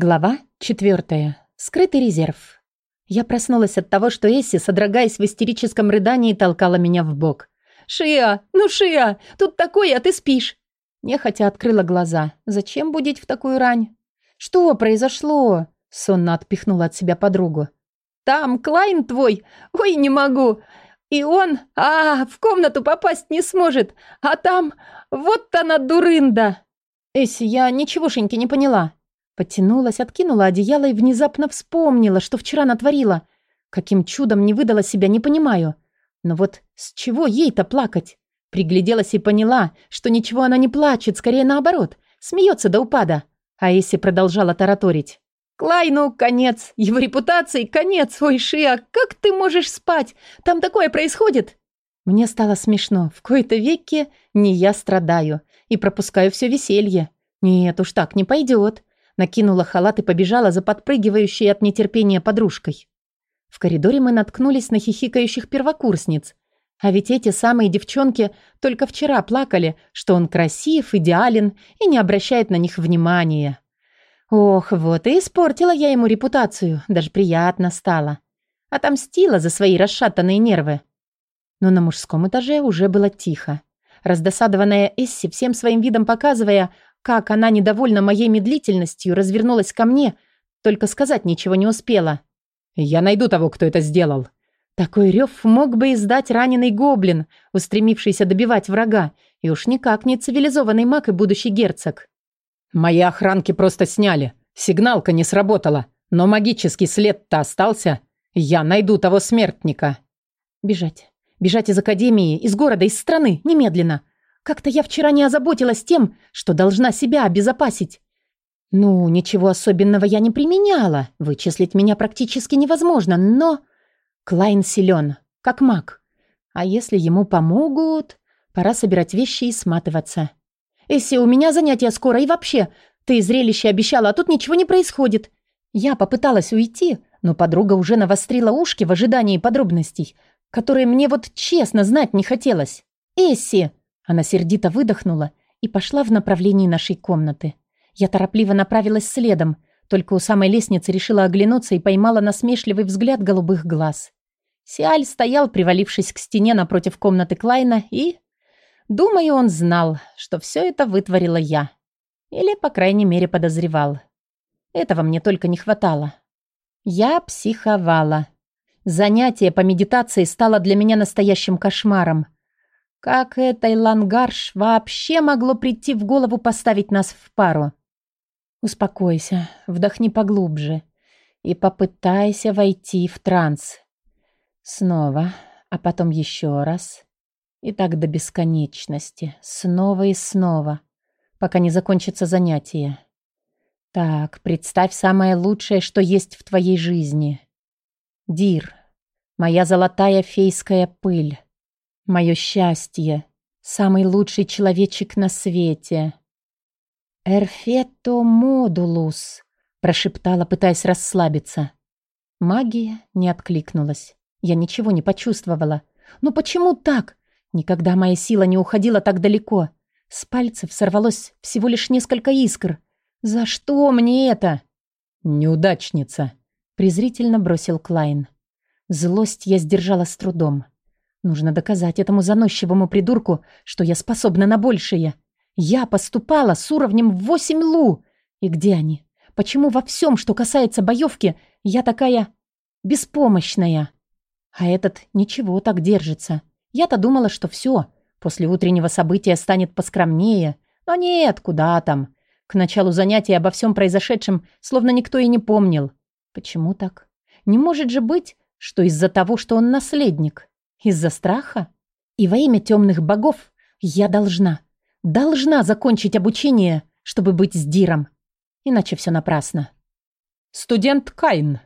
Глава четвертая. Скрытый резерв. Я проснулась от того, что Эсси, содрогаясь в истерическом рыдании, толкала меня в бок. «Шия! Ну, Шия! Тут такое, а ты спишь!» Нехотя открыла глаза. «Зачем будить в такую рань?» «Что произошло?» Сонно отпихнула от себя подругу. «Там Клайн твой! Ой, не могу! И он, а, в комнату попасть не сможет! А там, вот она дурында!» «Эсси, я ничегошеньки не поняла!» Подтянулась, откинула одеяло и внезапно вспомнила, что вчера натворила. Каким чудом не выдала себя, не понимаю. Но вот с чего ей-то плакать? Пригляделась и поняла, что ничего она не плачет, скорее наоборот. Смеется до упада. А Эсси продолжала тараторить. «Клайну конец, его репутации конец, ой, Шия, как ты можешь спать? Там такое происходит!» Мне стало смешно. В кои-то веке не я страдаю и пропускаю все веселье. Нет уж так не пойдет. Накинула халат и побежала за подпрыгивающей от нетерпения подружкой. В коридоре мы наткнулись на хихикающих первокурсниц. А ведь эти самые девчонки только вчера плакали, что он красив, идеален и не обращает на них внимания. Ох, вот и испортила я ему репутацию, даже приятно стало. Отомстила за свои расшатанные нервы. Но на мужском этаже уже было тихо. Раздосадованная Эсси, всем своим видом показывая, как она, недовольна моей медлительностью, развернулась ко мне, только сказать ничего не успела. «Я найду того, кто это сделал». Такой рев мог бы издать раненый гоблин, устремившийся добивать врага, и уж никак не цивилизованный маг и будущий герцог. «Мои охранки просто сняли. Сигналка не сработала, но магический след-то остался. Я найду того смертника». «Бежать. Бежать из академии, из города, из страны, немедленно. Как-то я вчера не озаботилась тем, что должна себя обезопасить. Ну, ничего особенного я не применяла. Вычислить меня практически невозможно, но... Клайн силен, как маг. А если ему помогут, пора собирать вещи и сматываться. Эсси, у меня занятия скоро и вообще. Ты зрелище обещала, а тут ничего не происходит. Я попыталась уйти, но подруга уже навострила ушки в ожидании подробностей, которые мне вот честно знать не хотелось. «Эсси!» Она сердито выдохнула и пошла в направлении нашей комнаты. Я торопливо направилась следом, только у самой лестницы решила оглянуться и поймала насмешливый взгляд голубых глаз. Сиаль стоял, привалившись к стене напротив комнаты Клайна, и... Думаю, он знал, что все это вытворила я. Или, по крайней мере, подозревал. Этого мне только не хватало. Я психовала. Занятие по медитации стало для меня настоящим кошмаром — как этой лангарш вообще могло прийти в голову поставить нас в пару? Успокойся, вдохни поглубже и попытайся войти в транс. Снова, а потом еще раз. И так до бесконечности. Снова и снова, пока не закончится занятие. Так, представь самое лучшее, что есть в твоей жизни. Дир, моя золотая фейская пыль. Мое счастье. Самый лучший человечек на свете. «Эрфето модулус», — прошептала, пытаясь расслабиться. Магия не откликнулась. Я ничего не почувствовала. «Ну почему так? Никогда моя сила не уходила так далеко. С пальцев сорвалось всего лишь несколько искр. За что мне это?» «Неудачница», — презрительно бросил Клайн. Злость я сдержала с трудом. Нужно доказать этому заносчивому придурку, что я способна на большее. Я поступала с уровнем 8 лу. И где они? Почему во всем, что касается боевки, я такая беспомощная? А этот ничего так держится. Я-то думала, что все, после утреннего события станет поскромнее. Но нет, куда там. К началу занятия обо всем произошедшем словно никто и не помнил. Почему так? Не может же быть, что из-за того, что он наследник. Из-за страха? И во имя темных богов я должна, должна закончить обучение, чтобы быть с Диром. Иначе все напрасно. «Студент Кайн!»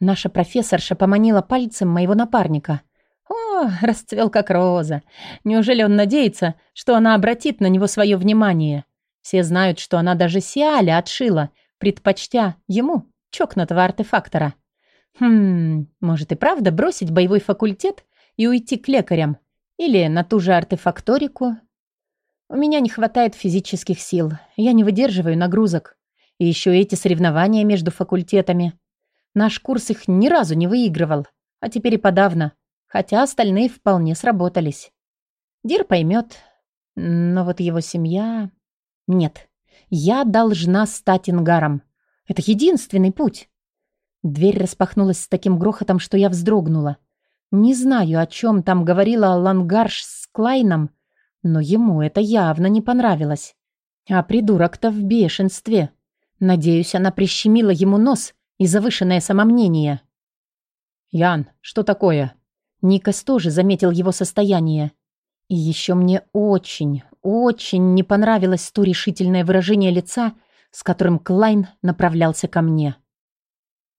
Наша профессорша поманила пальцем моего напарника. О, расцвел как роза. Неужели он надеется, что она обратит на него свое внимание? Все знают, что она даже Сиаля отшила, предпочтя ему, чокнутого артефактора. Хм, может и правда бросить боевой факультет и уйти к лекарям. Или на ту же артефакторику. У меня не хватает физических сил. Я не выдерживаю нагрузок. И еще эти соревнования между факультетами. Наш курс их ни разу не выигрывал, а теперь и подавно, хотя остальные вполне сработались. Дир поймет, но вот его семья... Нет, я должна стать ингаром. Это единственный путь. Дверь распахнулась с таким грохотом, что я вздрогнула. Не знаю, о чем там говорила Лангарш с Клайном, но ему это явно не понравилось. А придурок-то в бешенстве. Надеюсь, она прищемила ему нос и завышенное самомнение. «Ян, что такое?» Никас тоже заметил его состояние. И еще мне очень, очень не понравилось то решительное выражение лица, с которым Клайн направлялся ко мне.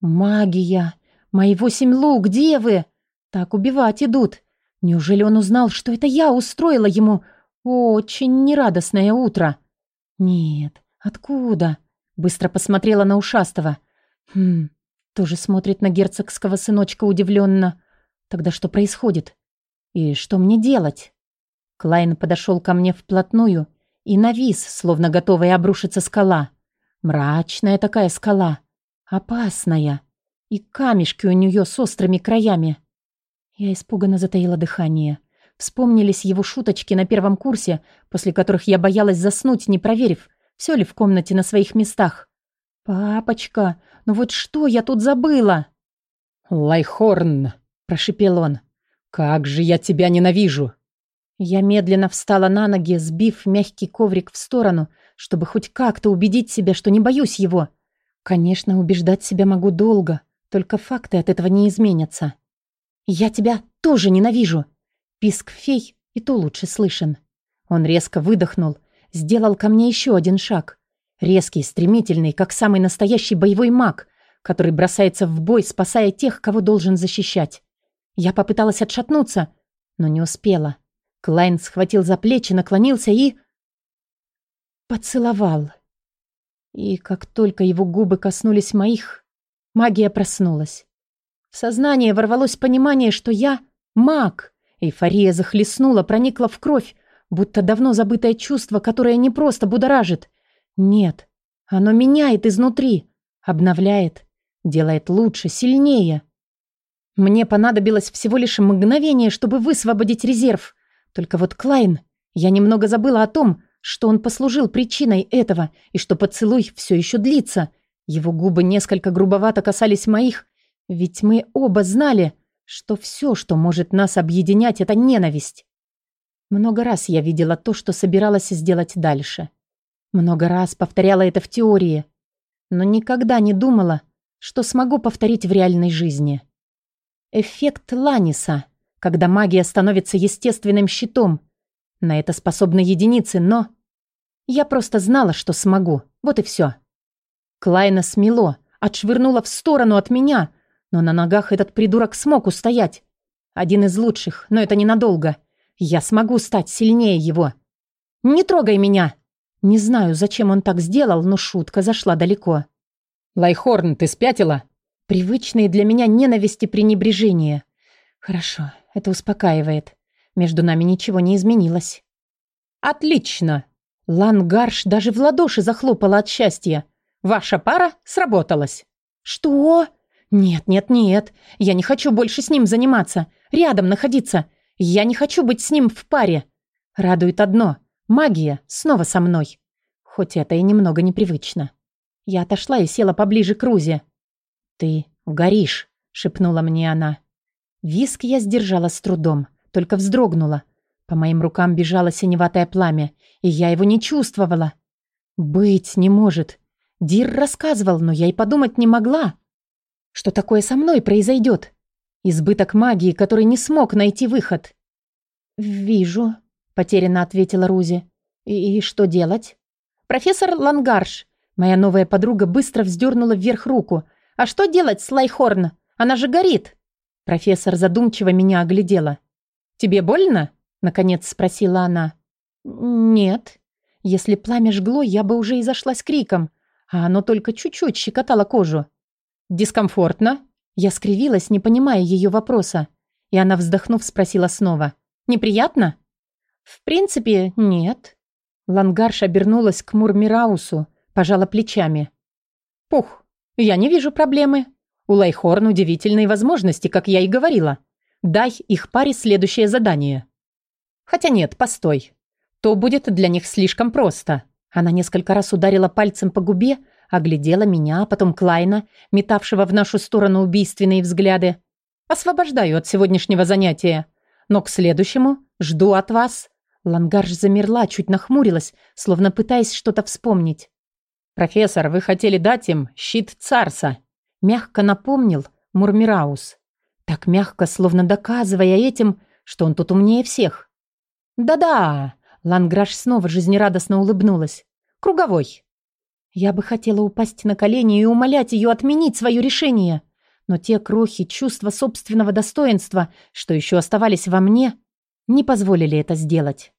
«Магия! Мои восемь лук, где вы? Так убивать идут. Неужели он узнал, что это я устроила ему очень нерадостное утро?» «Нет, откуда?» Быстро посмотрела на ушастого. «Хм, тоже смотрит на герцогского сыночка удивленно. Тогда что происходит? И что мне делать?» Клайн подошел ко мне вплотную и навис, словно готовая обрушиться скала. Мрачная такая скала. Опасная. И камешки у нее с острыми краями. Я испуганно затаила дыхание. Вспомнились его шуточки на первом курсе, после которых я боялась заснуть, не проверив, все ли в комнате на своих местах. «Папочка, ну вот что я тут забыла?» «Лайхорн!» – прошипел он. «Как же я тебя ненавижу!» Я медленно встала на ноги, сбив мягкий коврик в сторону, чтобы хоть как-то убедить себя, что не боюсь его. Конечно, убеждать себя могу долго, только факты от этого не изменятся. «Я тебя тоже ненавижу!» Писк фей и то лучше слышен. Он резко выдохнул, сделал ко мне еще один шаг. Резкий, стремительный, как самый настоящий боевой маг, который бросается в бой, спасая тех, кого должен защищать. Я попыталась отшатнуться, но не успела. Клайн схватил за плечи, наклонился и... Поцеловал. И как только его губы коснулись моих, магия проснулась. В сознание ворвалось понимание, что я маг. Эйфория захлестнула, проникла в кровь, будто давно забытое чувство, которое не просто будоражит. Нет, оно меняет изнутри, обновляет, делает лучше, сильнее. Мне понадобилось всего лишь мгновение, чтобы высвободить резерв. Только вот Клайн, я немного забыла о том, что он послужил причиной этого и что поцелуй все еще длится. Его губы несколько грубовато касались моих, ведь мы оба знали, что все, что может нас объединять, это ненависть. Много раз я видела то, что собиралась сделать дальше. Много раз повторяла это в теории, но никогда не думала, что смогу повторить в реальной жизни. Эффект Ланиса — когда магия становится естественным щитом. На это способны единицы, но... Я просто знала, что смогу. Вот и все. Клайна смело, отшвырнула в сторону от меня, но на ногах этот придурок смог устоять. Один из лучших, но это ненадолго. Я смогу стать сильнее его. «Не трогай меня!» Не знаю, зачем он так сделал, но шутка зашла далеко. «Лайхорн, ты спятила?» Привычные для меня ненависти пренебрежения. «Хорошо, это успокаивает. Между нами ничего не изменилось». «Отлично!» Лангарш даже в ладоши захлопала от счастья. «Ваша пара сработалась». «Что?» «Нет, нет, нет. Я не хочу больше с ним заниматься. Рядом находиться. Я не хочу быть с ним в паре. Радует одно. Магия снова со мной. Хоть это и немного непривычно». Я отошла и села поближе к Рузе. «Ты горишь», — шепнула мне она. Виск я сдержала с трудом, только вздрогнула. По моим рукам бежало синеватое пламя, и я его не чувствовала. Быть не может. Дир рассказывал, но я и подумать не могла. Что такое со мной произойдет? Избыток магии, который не смог найти выход. «Вижу», — потерянно ответила Рузи. «И, «И что делать?» «Профессор Лангарш». Моя новая подруга быстро вздернула вверх руку. «А что делать с Лайхорн? Она же горит!» Профессор задумчиво меня оглядела. «Тебе больно?» — наконец спросила она. «Нет. Если пламя жгло, я бы уже и зашла с криком, а оно только чуть-чуть щекотало кожу». «Дискомфортно?» Я скривилась, не понимая ее вопроса, и она, вздохнув, спросила снова. «Неприятно?» «В принципе, нет». Лангарш обернулась к Мурмираусу, пожала плечами. Пух, я не вижу проблемы. У Лайхорн удивительные возможности, как я и говорила. Дай их паре следующее задание. Хотя нет, постой. То будет для них слишком просто. Она несколько раз ударила пальцем по губе, оглядела меня, а потом Клайна, метавшего в нашу сторону убийственные взгляды. Освобождаю от сегодняшнего занятия. Но к следующему жду от вас. Лангарш замерла, чуть нахмурилась, словно пытаясь что-то вспомнить. «Профессор, вы хотели дать им щит Царса», — мягко напомнил Мурмираус. Так мягко, словно доказывая этим, что он тут умнее всех. «Да-да», — Ланграш снова жизнерадостно улыбнулась. «Круговой». Я бы хотела упасть на колени и умолять ее отменить свое решение, но те крохи чувства собственного достоинства, что еще оставались во мне, не позволили это сделать.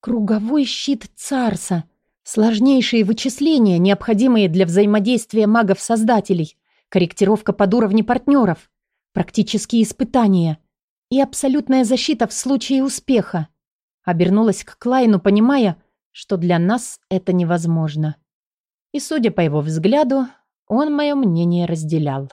Круговой щит Царса. Сложнейшие вычисления, необходимые для взаимодействия магов-создателей, корректировка под уровни партнеров, практические испытания и абсолютная защита в случае успеха. Обернулась к Клайну, понимая, что для нас это невозможно. И, судя по его взгляду, он мое мнение разделял.